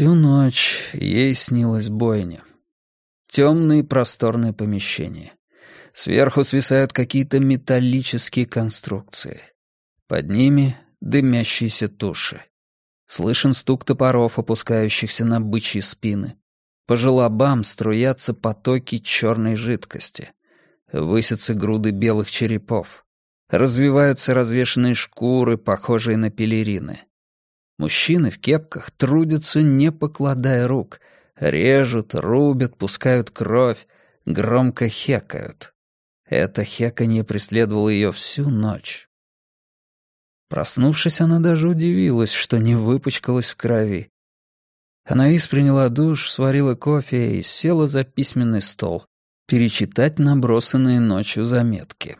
Всю ночь ей снилась бойня. Темные просторные помещения. Сверху свисают какие-то металлические конструкции. Под ними дымящиеся туши. Слышен стук топоров, опускающихся на бычьи спины. По желобам струятся потоки черной жидкости. Высятся груды белых черепов. Развиваются развешанные шкуры, похожие на пелерины. Мужчины в кепках трудятся, не покладая рук. Режут, рубят, пускают кровь, громко хекают. Это хеканье преследовало ее всю ночь. Проснувшись, она даже удивилась, что не выпачкалась в крови. Анаис приняла душ, сварила кофе и села за письменный стол, перечитать набросанные ночью заметки.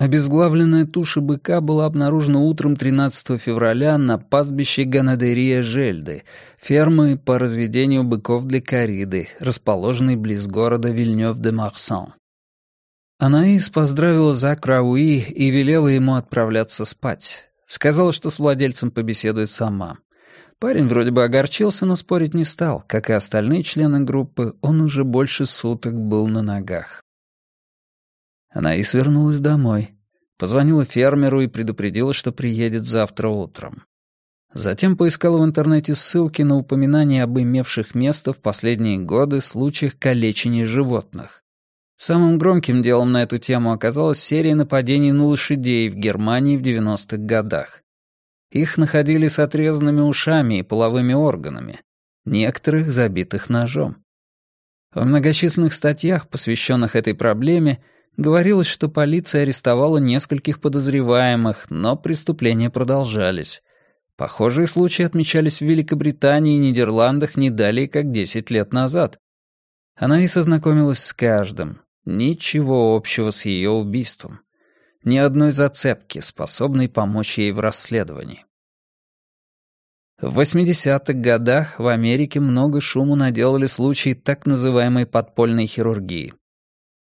Обезглавленная туша быка была обнаружена утром 13 февраля на пастбище Ганадерия Жельды, фермы по разведению быков для кориды, расположенной близ города Вильнёв-де-Марсан. Анаис поздравила Зак Рауи и велела ему отправляться спать. Сказала, что с владельцем побеседует сама. Парень вроде бы огорчился, но спорить не стал. Как и остальные члены группы, он уже больше суток был на ногах. Анаис вернулась домой. Позвонила фермеру и предупредила, что приедет завтра утром. Затем поискала в интернете ссылки на упоминания об имевших место в последние годы случаях калечения животных. Самым громким делом на эту тему оказалась серия нападений на лошадей в Германии в 90-х годах. Их находили с отрезанными ушами и половыми органами, некоторых забитых ножом. В многочисленных статьях, посвященных этой проблеме, говорилось, что полиция арестовала нескольких подозреваемых, но преступления продолжались. Похожие случаи отмечались в Великобритании и Нидерландах не далее, как 10 лет назад. Она и сознакомилась с каждым, Ничего общего с ее убийством. Ни одной зацепки, способной помочь ей в расследовании. В 80-х годах в Америке много шуму наделали случаи так называемой подпольной хирургии.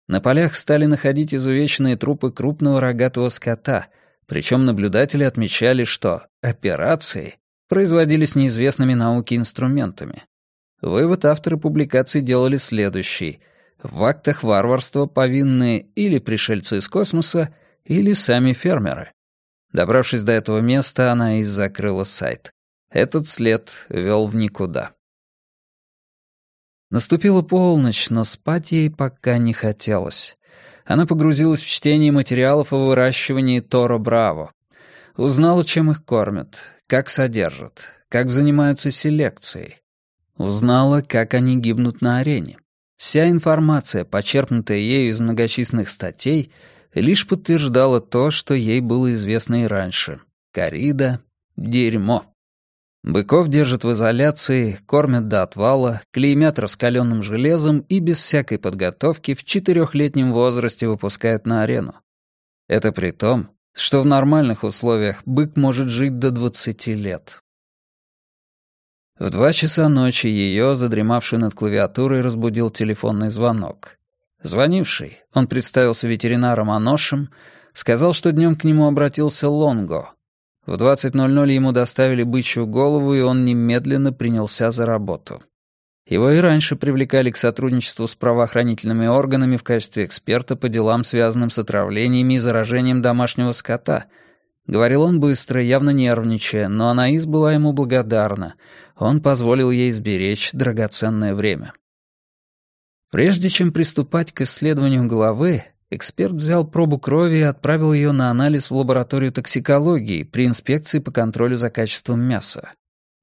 На полях стали находить изувеченные трупы крупного рогатого скота, причем наблюдатели отмечали, что операции производились неизвестными науке инструментами. Вывод авторы публикаций делали следующий — в актах варварства повинны или пришельцы из космоса, или сами фермеры. Добравшись до этого места, она и закрыла сайт. Этот след вел в никуда. Наступила полночь, но спать ей пока не хотелось. Она погрузилась в чтение материалов о выращивании Торо Браво. Узнала, чем их кормят, как содержат, как занимаются селекцией. Узнала, как они гибнут на арене. Вся информация, почерпнутая ею из многочисленных статей, лишь подтверждала то, что ей было известно и раньше. Корида — дерьмо. Быков держат в изоляции, кормят до отвала, клеймят раскаленным железом и без всякой подготовки в четырехлетнем возрасте выпускают на арену. Это при том, что в нормальных условиях бык может жить до 20 лет. В два часа ночи ее, задремавшую над клавиатурой, разбудил телефонный звонок. Звонивший, он представился ветеринаром Аношем, сказал, что днем к нему обратился Лонго. В 20.00 ему доставили бычью голову, и он немедленно принялся за работу. Его и раньше привлекали к сотрудничеству с правоохранительными органами в качестве эксперта по делам, связанным с отравлениями и заражением домашнего скота — Говорил он быстро, явно нервничая, но Анаис была ему благодарна. Он позволил ей сберечь драгоценное время. Прежде чем приступать к исследованию головы, эксперт взял пробу крови и отправил ее на анализ в лабораторию токсикологии при инспекции по контролю за качеством мяса.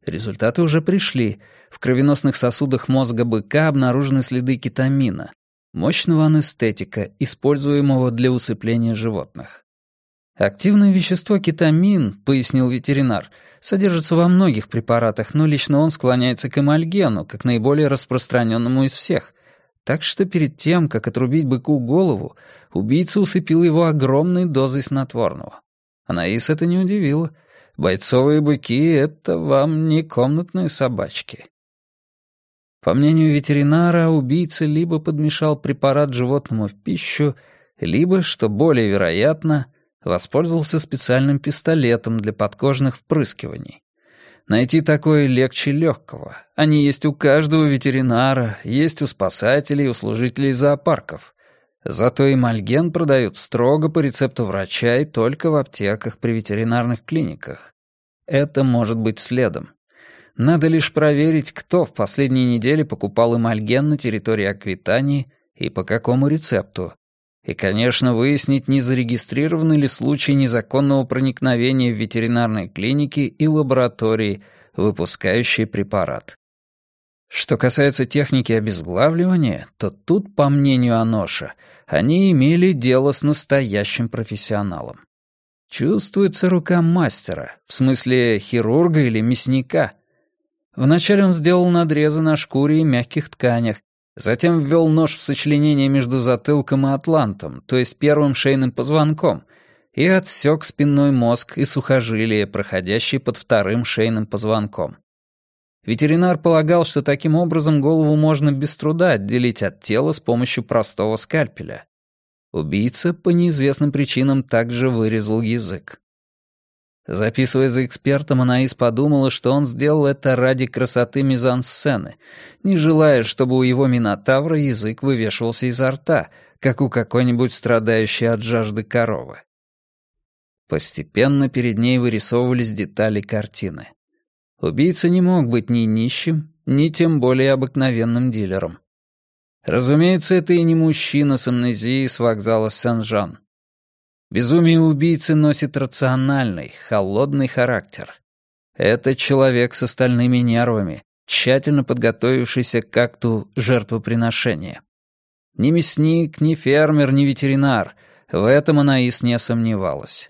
Результаты уже пришли. В кровеносных сосудах мозга быка обнаружены следы кетамина, мощного анестетика, используемого для усыпления животных. Активное вещество кетамин, пояснил ветеринар, содержится во многих препаратах, но лично он склоняется к эмальгену, как наиболее распространенному из всех. Так что перед тем, как отрубить быку голову, убийца усыпил его огромной дозой снотворного. Анаис это не удивило. Бойцовые быки — это вам не комнатные собачки. По мнению ветеринара, убийца либо подмешал препарат животному в пищу, либо, что более вероятно, воспользовался специальным пистолетом для подкожных впрыскиваний. Найти такое легче легкого. Они есть у каждого ветеринара, есть у спасателей, у служителей зоопарков. Зато эмальген продают строго по рецепту врача и только в аптеках при ветеринарных клиниках. Это может быть следом. Надо лишь проверить, кто в последние недели покупал эмальген на территории Аквитании и по какому рецепту. И, конечно, выяснить, не зарегистрированы ли случаи незаконного проникновения в ветеринарные клиники и лаборатории, выпускающие препарат. Что касается техники обезглавливания, то тут, по мнению Аноша, они имели дело с настоящим профессионалом. Чувствуется рука мастера, в смысле хирурга или мясника. Вначале он сделал надрезы на шкуре и мягких тканях, затем ввел нож в сочленение между затылком и атлантом, то есть первым шейным позвонком, и отсек спинной мозг и сухожилия, проходящие под вторым шейным позвонком. Ветеринар полагал, что таким образом голову можно без труда отделить от тела с помощью простого скальпеля. Убийца по неизвестным причинам также вырезал язык. Записывая за экспертом, Анаис подумала, что он сделал это ради красоты мизансцены, не желая, чтобы у его минотавра язык вывешивался изо рта, как у какой-нибудь страдающей от жажды коровы. Постепенно перед ней вырисовывались детали картины. Убийца не мог быть ни нищим, ни тем более обыкновенным дилером. Разумеется, это и не мужчина с амнезией с вокзала Сен-Жан. Безумие убийцы носит рациональный, холодный характер. Это человек с остальными нервами, тщательно подготовившийся к акту жертвоприношения. Ни мясник, ни фермер, ни ветеринар. В этом Анаис не сомневалась.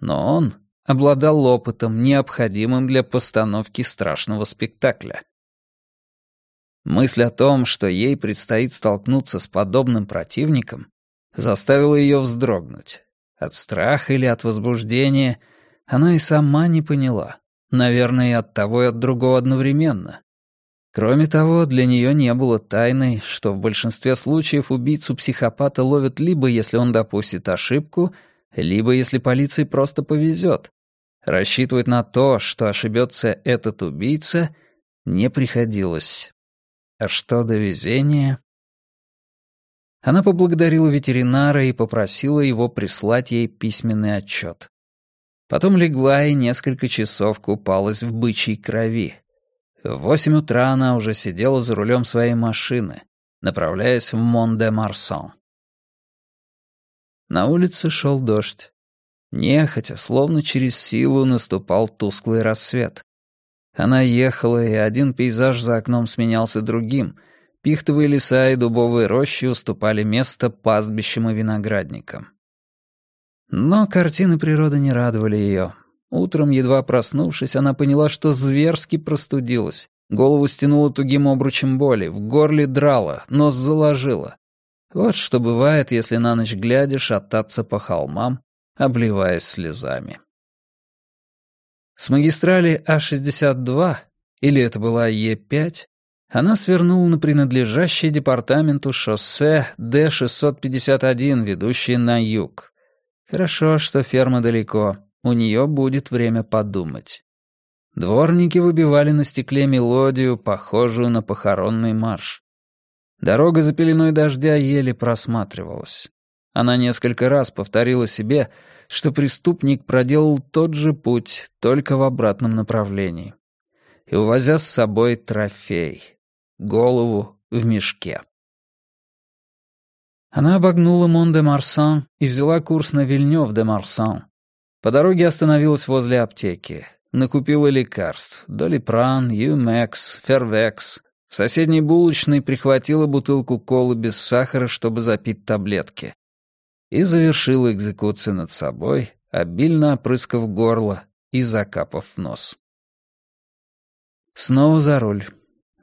Но он обладал опытом, необходимым для постановки страшного спектакля. Мысль о том, что ей предстоит столкнуться с подобным противником, заставила ее вздрогнуть. От страха или от возбуждения она и сама не поняла. Наверное, и от того, и от другого одновременно. Кроме того, для нее не было тайной, что в большинстве случаев убийцу-психопата ловят либо если он допустит ошибку, либо если полиции просто повезет. Рассчитывать на то, что ошибется этот убийца, не приходилось. А что до везения? Она поблагодарила ветеринара и попросила его прислать ей письменный отчет. Потом легла и несколько часов купалась в бычьей крови. В восемь утра она уже сидела за рулем своей машины, направляясь в Мон-де-Марсан. На улице шел дождь. Нехотя, словно через силу, наступал тусклый рассвет. Она ехала, и один пейзаж за окном сменялся другим. Пихтовые леса и дубовые рощи уступали место пастбищам и виноградникам. Но картины природы не радовали ее. Утром, едва проснувшись, она поняла, что зверски простудилась. Голову стянула тугим обручем боли, в горле драла, нос заложила. Вот что бывает, если на ночь глядя шататься по холмам, обливаясь слезами. С магистрали А-62, или это была Е-5, она свернула на принадлежащее департаменту шоссе Д-651, ведущее на юг. Хорошо, что ферма далеко, у нее будет время подумать. Дворники выбивали на стекле мелодию, похожую на похоронный марш. Дорога за пеленой дождя еле просматривалась. Она несколько раз повторила себе, что преступник проделал тот же путь, только в обратном направлении. И увозя с собой трофей — голову в мешке. Она обогнула Мон-де-Марсан и взяла курс на Вильнёв-де-Марсан. По дороге остановилась возле аптеки. Накупила лекарств — Долипран, Юмекс, Фервекс. В соседней булочной прихватила бутылку колы без сахара, чтобы запить таблетки и завершил экзекуцию над собой, обильно опрыскав горло и закапав нос. Снова за руль.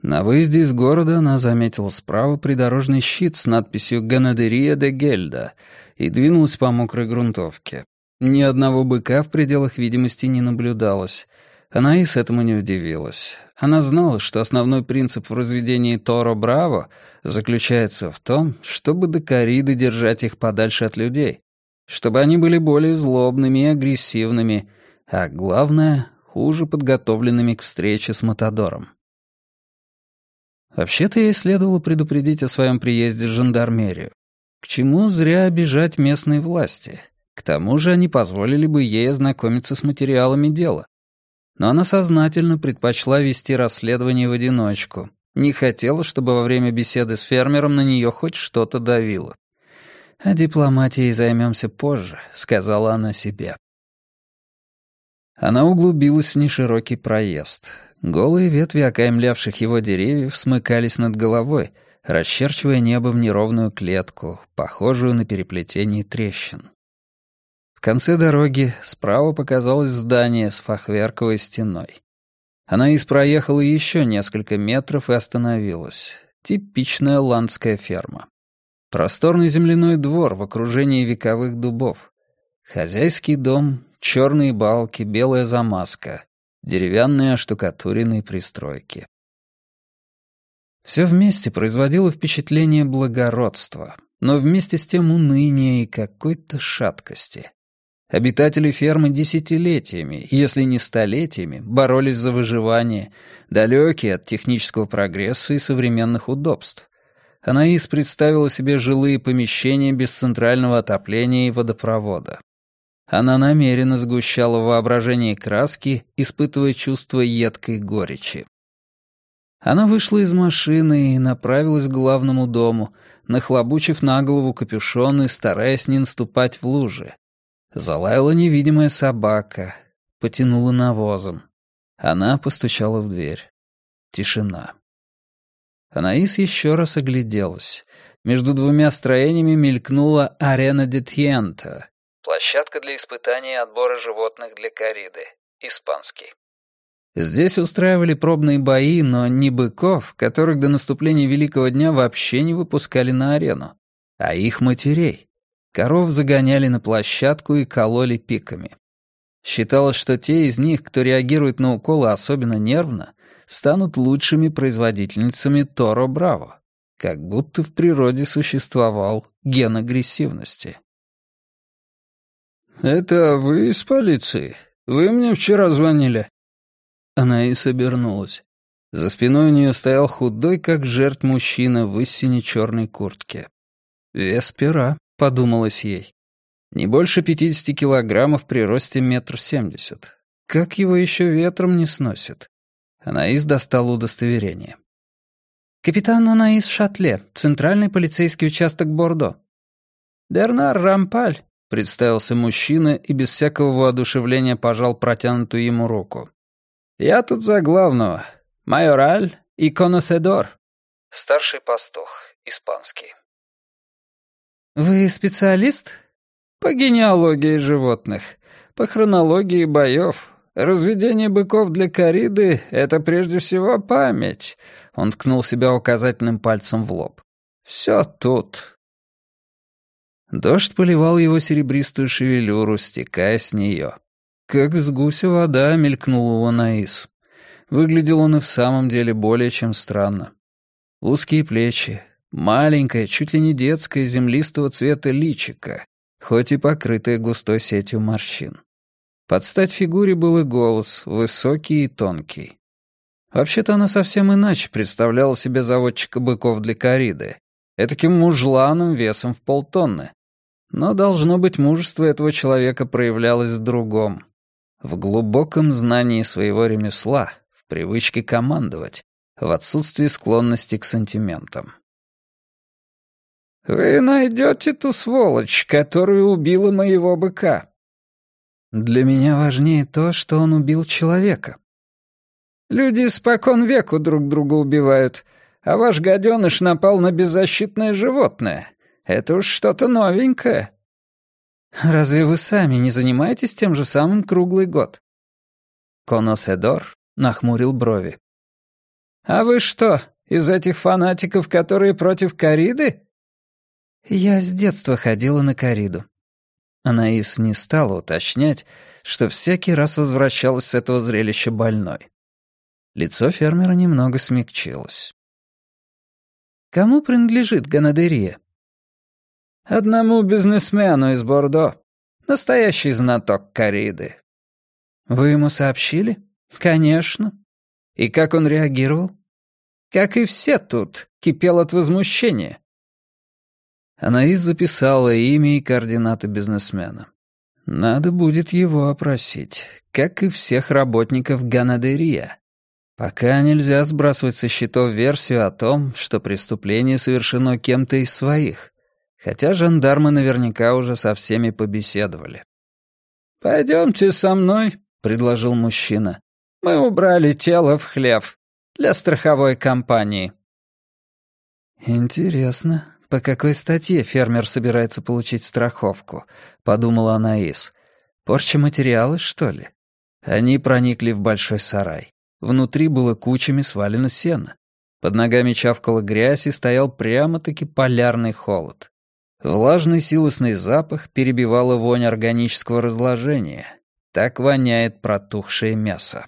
На выезде из города она заметила справа придорожный щит с надписью «Ганадерия де Гельда» и двинулась по мокрой грунтовке. Ни одного быка в пределах видимости не наблюдалось — она и с этому не удивилась. Она знала, что основной принцип в разведении Торо Браво заключается в том, чтобы докориды держать их подальше от людей, чтобы они были более злобными и агрессивными, а главное — хуже подготовленными к встрече с Матадором. Вообще-то ей следовало предупредить о своем приезде жандармерию. К чему зря обижать местные власти? К тому же они позволили бы ей ознакомиться с материалами дела. Но она сознательно предпочла вести расследование в одиночку. Не хотела, чтобы во время беседы с фермером на нее хоть что-то давило. «А дипломатией займемся позже», — сказала она себе. Она углубилась в неширокий проезд. Голые ветви окаймлявших его деревьев смыкались над головой, расчерчивая небо в неровную клетку, похожую на переплетение трещин. В конце дороги справа показалось здание с фахверковой стеной. Она проехала еще несколько метров и остановилась. Типичная ландская ферма. Просторный земляной двор в окружении вековых дубов. Хозяйский дом, черные балки, белая замазка, деревянные оштукатуренные пристройки. Все вместе производило впечатление благородства, но вместе с тем уныния и какой-то шаткости. Обитатели фермы десятилетиями, если не столетиями, боролись за выживание, далекие от технического прогресса и современных удобств. Анаис представила себе жилые помещения без центрального отопления и водопровода. Она намеренно сгущала в воображении краски, испытывая чувство едкой горечи. Она вышла из машины и направилась к главному дому, нахлобучив на голову капюшон и стараясь не наступать в лужи. Залаяла невидимая собака, потянула навозом. Она постучала в дверь. Тишина. Анаис еще раз огляделась. Между двумя строениями мелькнула арена Детьента. Площадка для испытаний и отбора животных для кориды. Испанский. Здесь устраивали пробные бои, но не быков, которых до наступления Великого дня вообще не выпускали на арену, а их матерей. Коров загоняли на площадку и кололи пиками. Считалось, что те из них, кто реагирует на уколы особенно нервно, станут лучшими производительницами Торо Браво, как будто в природе существовал ген агрессивности. «Это вы из полиции? Вы мне вчера звонили?» Она и собернулась. За спиной у нее стоял худой, как жертв мужчина в истине черной куртке. «Вес пера», — подумалось ей. «Не больше пятидесяти килограммов при росте метр семьдесят. Как его еще ветром не сносит?» Анаис достала удостоверение. «Капитан Анаис Шатле, Центральный полицейский участок Бордо». «Бернар Рампаль», — представился мужчина и без всякого воодушевления пожал протянутую ему руку. «Я тут за главного. Майораль и коноседор». Старший пастух, испанский. «Вы специалист?» «По генеалогии животных, по хронологии боев, Разведение быков для кориды — это прежде всего память. Он ткнул себя указательным пальцем в лоб. Все тут. Дождь поливал его серебристую шевелюру, стекая с нее. Как с гуся вода мелькнул его Наис. Выглядел он и в самом деле более чем странно. Узкие плечи, маленькое, чуть ли не детское землистого цвета личико, хоть и покрытое густой сетью морщин. Под стать фигуре был и голос, высокий и тонкий. Вообще-то она совсем иначе представляла себе заводчика быков для кориды. Этаким мужланом весом в полтонны. Но, должно быть, мужество этого человека проявлялось в другом. В глубоком знании своего ремесла, в привычке командовать, в отсутствии склонности к сантиментам. «Вы найдете ту сволочь, которая убила моего быка», для меня важнее то, что он убил человека. Люди спокон веку друг друга убивают, а ваш гаденыш напал на беззащитное животное. Это уж что-то новенькое. Разве вы сами не занимаетесь тем же самым круглый год? Коноседор нахмурил брови. А вы что, из этих фанатиков, которые против кориды? Я с детства ходила на кориду. Анаис не стала уточнять, что всякий раз возвращалась с этого зрелища больной. Лицо фермера немного смягчилось. «Кому принадлежит Ганадерия?» «Одному бизнесмену из Бордо. Настоящий знаток кориды». Вы ему сообщили? Конечно. И как он реагировал? Как и все тут, кипел от возмущения. Анаис записала имя и координаты бизнесмена. Надо будет его опросить, как и всех работников Ганадерия. Пока нельзя сбрасывать со счетов версию о том, что преступление совершено кем-то из своих, хотя жандармы наверняка уже со всеми побеседовали. «Пойдемте со мной», — предложил мужчина. «Мы убрали тело в хлев для страховой компании». «Интересно, по какой статье фермер собирается получить страховку?» — подумала Анаис. «Порча материала, что ли?» Они проникли в большой сарай. Внутри было кучами свалено сено. Под ногами чавкала грязь и стоял прямо-таки полярный холод. Влажный силосный запах перебивала вонь органического разложения. Так воняет протухшее мясо.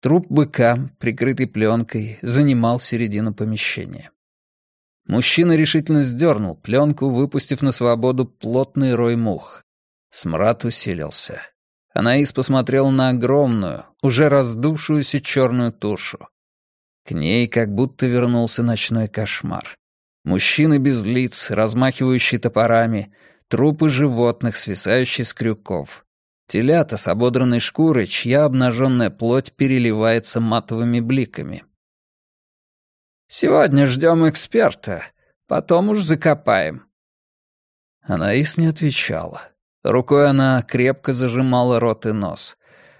Труп быка, прикрытый пленкой, занимал середину помещения. Мужчина решительно сдернул пленку, выпустив на свободу плотный рой мух. Смрад усилился. Анаис посмотрел на огромную, уже раздувшуюся черную тушу. К ней как будто вернулся ночной кошмар. Мужчины без лиц, размахивающие топорами, трупы животных, свисающие с крюков. Телята с ободранной шкурой, чья обнаженная плоть переливается матовыми бликами. Сегодня ждем эксперта, потом уж закопаем». Анаис не отвечала. Рукой она крепко зажимала рот и нос.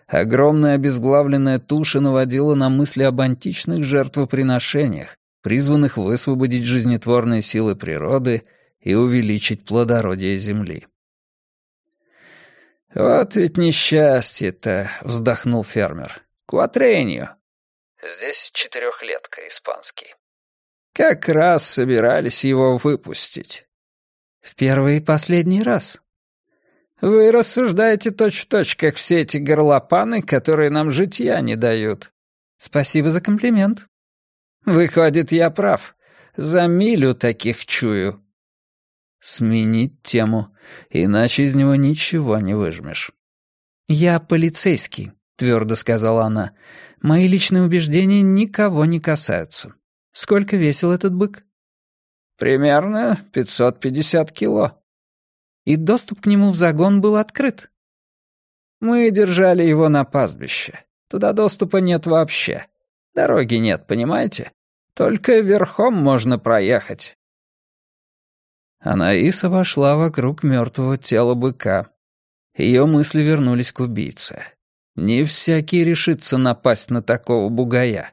Огромная обезглавленная туша наводила на мысли об античных жертвоприношениях, призванных высвободить жизнетворные силы природы и увеличить плодородие земли. «Вот ведь несчастье-то», — вздохнул фермер. «Кватренью». Здесь четырехлетка, испанский. Как раз собирались его выпустить. В первый и последний раз. Вы рассуждаете точь-в-точь, -точь, как все эти горлопаны, которые нам житья не дают. Спасибо за комплимент. Выходит, я прав. За милю таких чую. Сменить тему, иначе из него ничего не выжмешь. «Я полицейский», — твердо сказала она. «Мои личные убеждения никого не касаются. Сколько весил этот бык?» «Примерно 550 кило». «И доступ к нему в загон был открыт?» «Мы держали его на пастбище. Туда доступа нет вообще. Дороги нет, понимаете? Только верхом можно проехать». Анаиса вошла вокруг мертвого тела быка. Ее мысли вернулись к убийце. Не всякий решится напасть на такого бугая.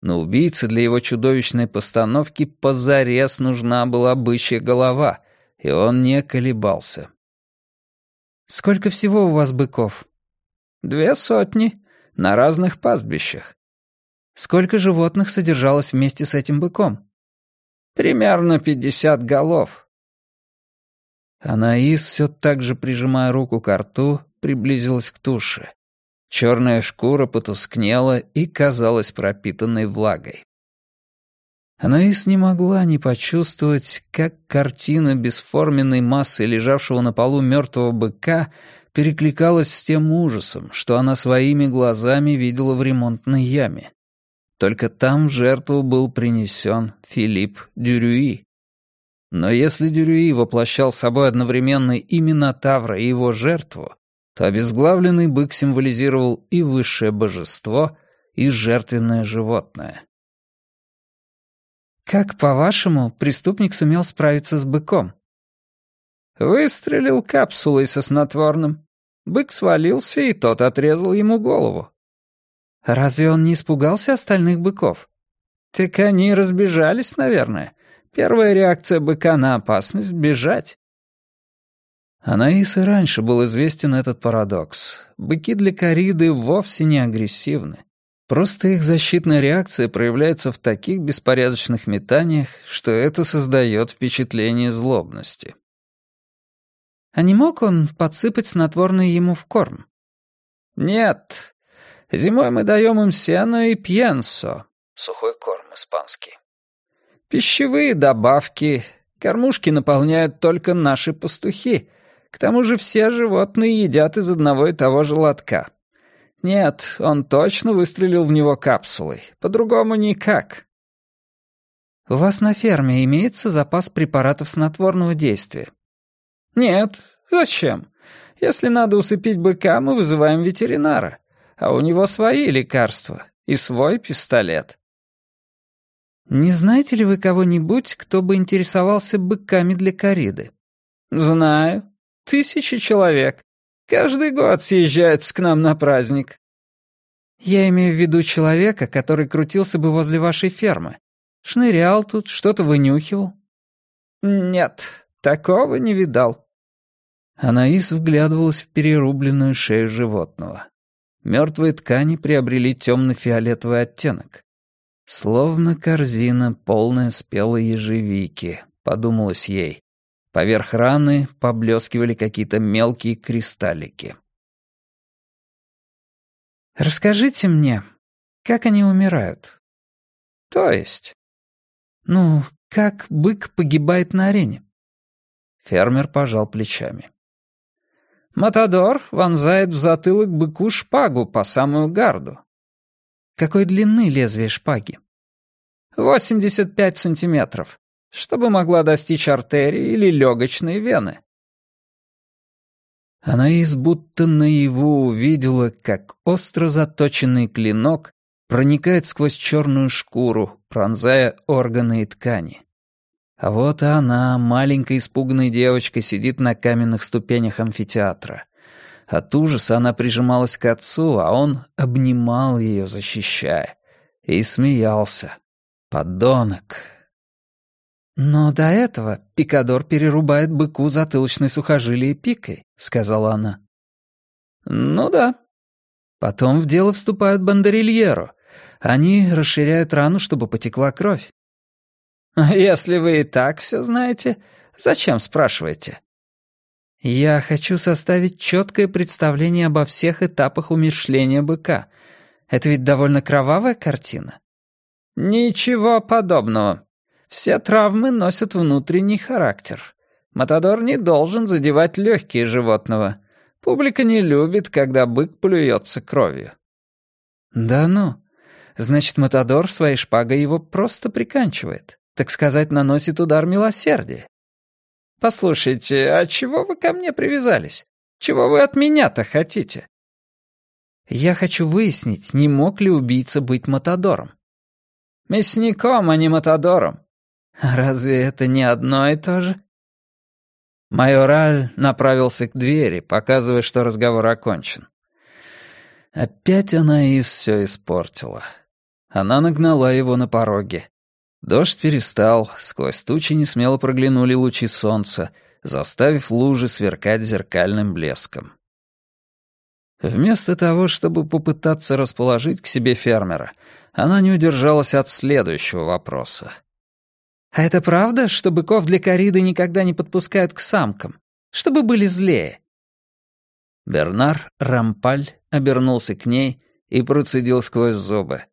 Но убийце для его чудовищной постановки позарез нужна была бычья голова, и он не колебался. «Сколько всего у вас быков?» «Две сотни, на разных пастбищах». «Сколько животных содержалось вместе с этим быком?» «Примерно пятьдесят голов». Анаис, все так же прижимая руку к рту, приблизилась к туше. Черная шкура потускнела и казалась пропитанной влагой. Анаис не могла не почувствовать, как картина бесформенной массы лежавшего на полу мертвого быка перекликалась с тем ужасом, что она своими глазами видела в ремонтной яме. Только там в жертву был принесен Филипп Дюрюи. Но если Дюрюи воплощал собой одновременно и Минотавра, и его жертву, то обезглавленный бык символизировал и высшее божество, и жертвенное животное. «Как, по-вашему, преступник сумел справиться с быком?» «Выстрелил капсулой со снотворным. Бык свалился, и тот отрезал ему голову». «Разве он не испугался остальных быков?» «Так они разбежались, наверное. Первая реакция быка на опасность — бежать. Анаис и раньше был известен этот парадокс. Быки для кориды вовсе не агрессивны. Просто их защитная реакция проявляется в таких беспорядочных метаниях, что это создает впечатление злобности. А не мог он подсыпать снотворное ему в корм? Нет. Зимой мы даем им сено и пьенсо. Сухой корм испанский. Пищевые добавки. Кормушки наполняют только наши пастухи — К тому же все животные едят из одного и того же лотка. Нет, он точно выстрелил в него капсулой. По-другому никак. У вас на ферме имеется запас препаратов снотворного действия? Нет. Зачем? Если надо усыпить быка, мы вызываем ветеринара. А у него свои лекарства и свой пистолет. Не знаете ли вы кого-нибудь, кто бы интересовался быками для кориды? Знаю. Тысячи человек. Каждый год съезжаются к нам на праздник. Я имею в виду человека, который крутился бы возле вашей фермы. Шнырял тут, что-то вынюхивал. Нет, такого не видал. Анаис вглядывалась в перерубленную шею животного. Мертвые ткани приобрели темно-фиолетовый оттенок. Словно корзина, полная спелой ежевики, подумалось ей. Поверх раны поблескивали какие-то мелкие кристаллики. «Расскажите мне, как они умирают?» «То есть?» «Ну, как бык погибает на арене?» Фермер пожал плечами. «Матадор вонзает в затылок быку шпагу по самую гарду». «Какой длины лезвие шпаги?» «85 сантиметров чтобы могла достичь артерии или легочной вены. Она будто наяву увидела, как остро заточенный клинок проникает сквозь черную шкуру, пронзая органы и ткани. Вот она, маленькая испуганная девочка, сидит на каменных ступенях амфитеатра. От ужаса она прижималась к отцу, а он обнимал ее, защищая. И смеялся. «Подонок, «Но до этого пикадор перерубает быку затылочной сухожилие пикой», — сказала она. «Ну да». Потом в дело вступают бандерильеру. Они расширяют рану, чтобы потекла кровь. «Если вы и так все знаете, зачем спрашиваете?» «Я хочу составить четкое представление обо всех этапах умершления быка. Это ведь довольно кровавая картина». «Ничего подобного», все травмы носят внутренний характер. Матадор не должен задевать легкие животного. Публика не любит, когда бык плюется кровью. Да ну. Значит, Матадор своей шпагой его просто приканчивает. Так сказать, наносит удар милосердия. Послушайте, а чего вы ко мне привязались? Чего вы от меня-то хотите? Я хочу выяснить, не мог ли убийца быть Матадором. Мясником, а не Матадором. Разве это не одно и то же? Майораль направился к двери, показывая, что разговор окончен. Опять она из все испортила. Она нагнала его на пороге. Дождь перестал, сквозь тучи несмело проглянули лучи солнца, заставив лужи сверкать зеркальным блеском. Вместо того, чтобы попытаться расположить к себе фермера, она не удержалась от следующего вопроса. А это правда, что быков для кориды никогда не подпускают к самкам? Чтобы были злее?» Бернар Рампаль обернулся к ней и процедил сквозь зубы.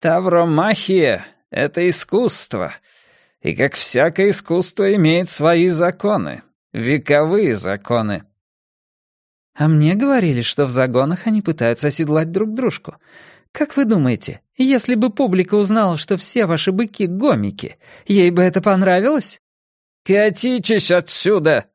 «Тавромахия — это искусство, и как всякое искусство имеет свои законы, вековые законы». «А мне говорили, что в загонах они пытаются оседлать друг дружку. Как вы думаете, если бы публика узнала, что все ваши быки — гомики, ей бы это понравилось?» «Катитесь отсюда!»